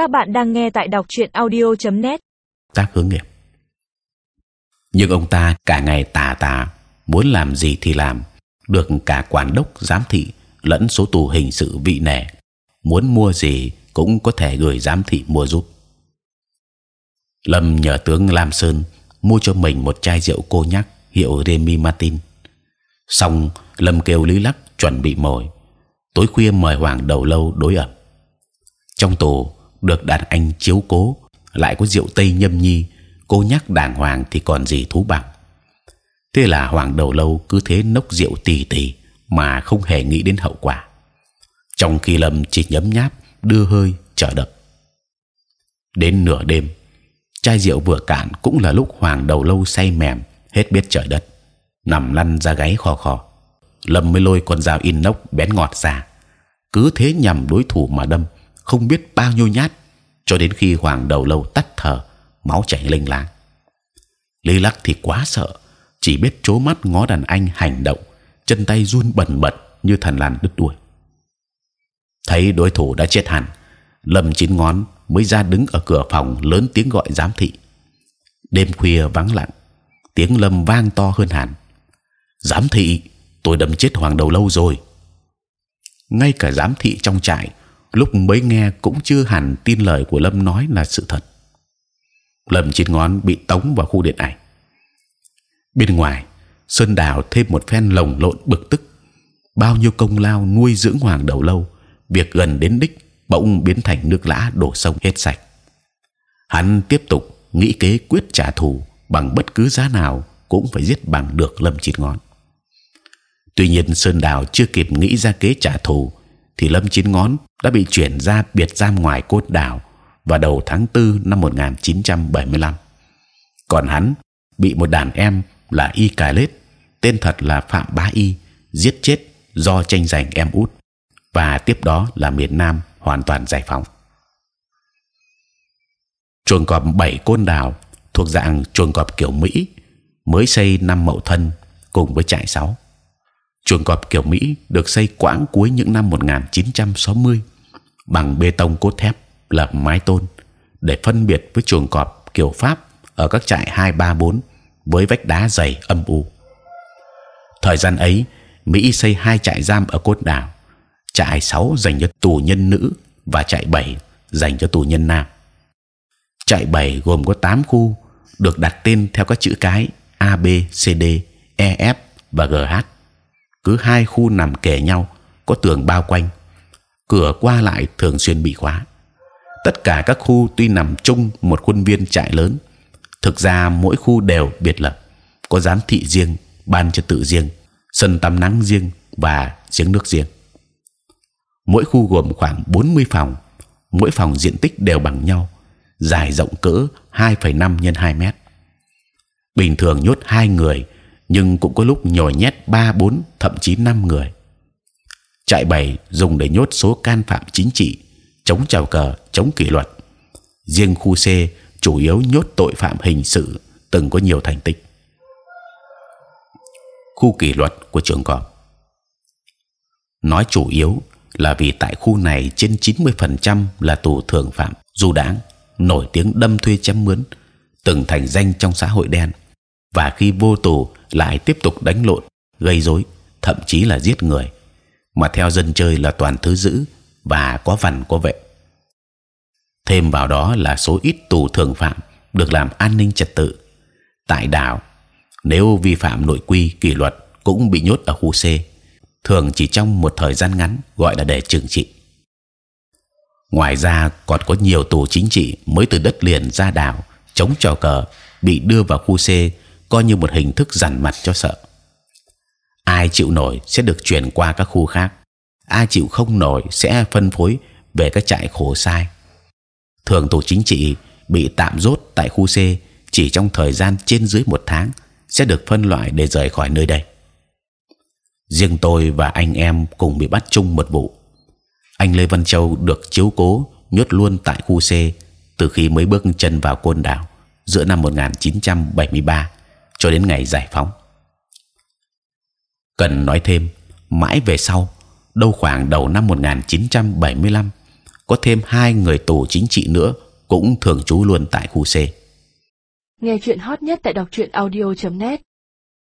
Các bạn đang nghe tại đọc truyện audio.net. tác hướng nghiệp. Nhưng ông ta cả ngày tà tà, muốn làm gì thì làm, được cả quản đốc, giám thị lẫn số tù hình sự vị nẻ, muốn mua gì cũng có thể gửi giám thị mua giúp. Lâm nhờ tướng Lam Sơn mua cho mình một chai rượu cô nhắc hiệu Remy Martin. Xong Lâm kêu Lý Lắc chuẩn bị mồi. Tối khuya mời Hoàng đầu lâu đối ẩm. Trong tù được đàn anh chiếu cố, lại có rượu tây nhâm nhi, cô nhắc đàng hoàng thì còn gì thú bằng. Thế là Hoàng đầu lâu cứ thế nốc rượu tì tì mà không hề nghĩ đến hậu quả. Trong khi Lâm chỉ nhấm nháp, đưa hơi, chờ đợi. Đến nửa đêm, chai rượu vừa cạn cũng là lúc Hoàng đầu lâu say mềm, hết biết trời đất, nằm lăn ra gáy khò khò. Lâm mới lôi con dao inox bén ngọt ra, cứ thế nhằm đối thủ mà đâm, không biết bao nhiêu nhát, cho đến khi Hoàng đầu lâu tắt thở, máu chảy lênh láng. Lý Lắc thì quá sợ, chỉ biết chố mắt ngó đàn anh hành động, chân tay run bần bật như thần lằn đứt đuôi. Thấy đối thủ đã chết hẳn, Lâm chín ngón mới ra đứng ở cửa phòng lớn tiếng gọi giám thị. Đêm khuya vắng lặng, tiếng Lâm vang to hơn hẳn. Giám thị, tôi đâm chết hoàng đầu lâu rồi. Ngay cả giám thị trong trại lúc mới nghe cũng chưa hẳn tin lời của Lâm nói là sự thật. Lâm chín ngón bị tống vào khu điện ảnh. Bên ngoài, Sơn Đào thêm một phen lồng lộn bực tức. Bao nhiêu công lao nuôi dưỡng hoàng đầu lâu, việc gần đến đích bỗng biến thành nước lã đổ sông hết sạch. Hắn tiếp tục nghĩ kế quyết trả thù bằng bất cứ giá nào cũng phải giết bằng được Lâm Chín Ngón. Tuy nhiên Sơn Đào chưa kịp nghĩ ra kế trả thù, thì Lâm Chín Ngón đã bị chuyển ra biệt giam ngoài cốt đảo vào đầu tháng 4 năm 1975. Còn hắn bị một đàn em là Y Cà Lết, tên thật là Phạm Bá Y, giết chết do tranh giành em út và tiếp đó là miền Nam hoàn toàn giải phóng. Chuồng cọp bảy côn đảo thuộc dạng chuồng cọp kiểu Mỹ mới xây năm Mậu Thân cùng với trại 6 chuồng cọp kiểu Mỹ được xây quãng cuối những năm 1960 bằng bê tông cốt thép lập mái tôn để phân biệt với chuồng cọp kiểu Pháp ở các trại 234 với vách đá dày âm u. Thời gian ấy, Mỹ xây hai trại giam ở cốt đảo, trại 6 dành cho tù nhân nữ và trại 7 dành cho tù nhân nam. Trại 7 gồm có 8 khu, được đặt tên theo các chữ cái A, B, C, D, E, F và G, H cứ hai khu nằm kề nhau có tường bao quanh. Cửa qua lại thường xuyên bị khóa. Tất cả các khu tuy nằm chung một khuôn viên trại lớn thực ra mỗi khu đều biệt lập có giám thị riêng ban trật tự riêng sân tắm nắng riêng và giếng nước riêng. Mỗi khu gồm khoảng 40 phòng mỗi phòng diện tích đều bằng nhau dài rộng cỡ 2,5 nhân 2 mét. Bình thường nhốt hai người nhưng cũng có lúc nhồi nhét ba bốn thậm chí năm người. Trại bày dùng để nhốt số can phạm chính trị, chống chào cờ, chống kỷ luật. Riêng khu C chủ yếu nhốt tội phạm hình sự từng có nhiều thành tích. Khu kỷ luật của trường cọp nói chủ yếu là vì tại khu này trên 90% là tù thường phạm du đảng nổi tiếng đâm thuê chém mướn từng thành danh trong xã hội đen và khi vô tù lại tiếp tục đánh lộn, gây rối, thậm chí là giết người, mà theo dân chơi là toàn thứ dữ và có vằn có vệ. Thêm vào đó là số ít tù thường phạm được làm an ninh trật tự. Tại đảo, nếu vi phạm nội quy kỷ luật cũng bị nhốt ở khu C, thường chỉ trong một thời gian ngắn gọi là để trừng trị. Ngoài ra còn có nhiều tù chính trị mới từ đất liền ra đảo chống trò cờ bị đưa vào khu C coi như một hình thức dằn mặt cho sợ. Ai chịu nổi sẽ được chuyển qua các khu khác, ai chịu không nổi sẽ phân phối về các trại khổ sai. Thường tù chính trị bị tạm rốt tại khu C chỉ trong thời gian trên dưới một tháng sẽ được phân loại để rời khỏi nơi đây. Riêng tôi và anh em cùng bị bắt chung một vụ. Anh Lê Văn Châu được chiếu cố nhốt luôn tại khu C từ khi mới bước chân vào côn đảo giữa năm 1973 cho đến ngày giải phóng. Cần nói thêm, mãi về sau, đâu khoảng đầu năm 1975, có thêm hai người tù chính trị nữa cũng thường trú luôn tại khu C. Nghe chuyện hot nhất tại đọc truyện audio.net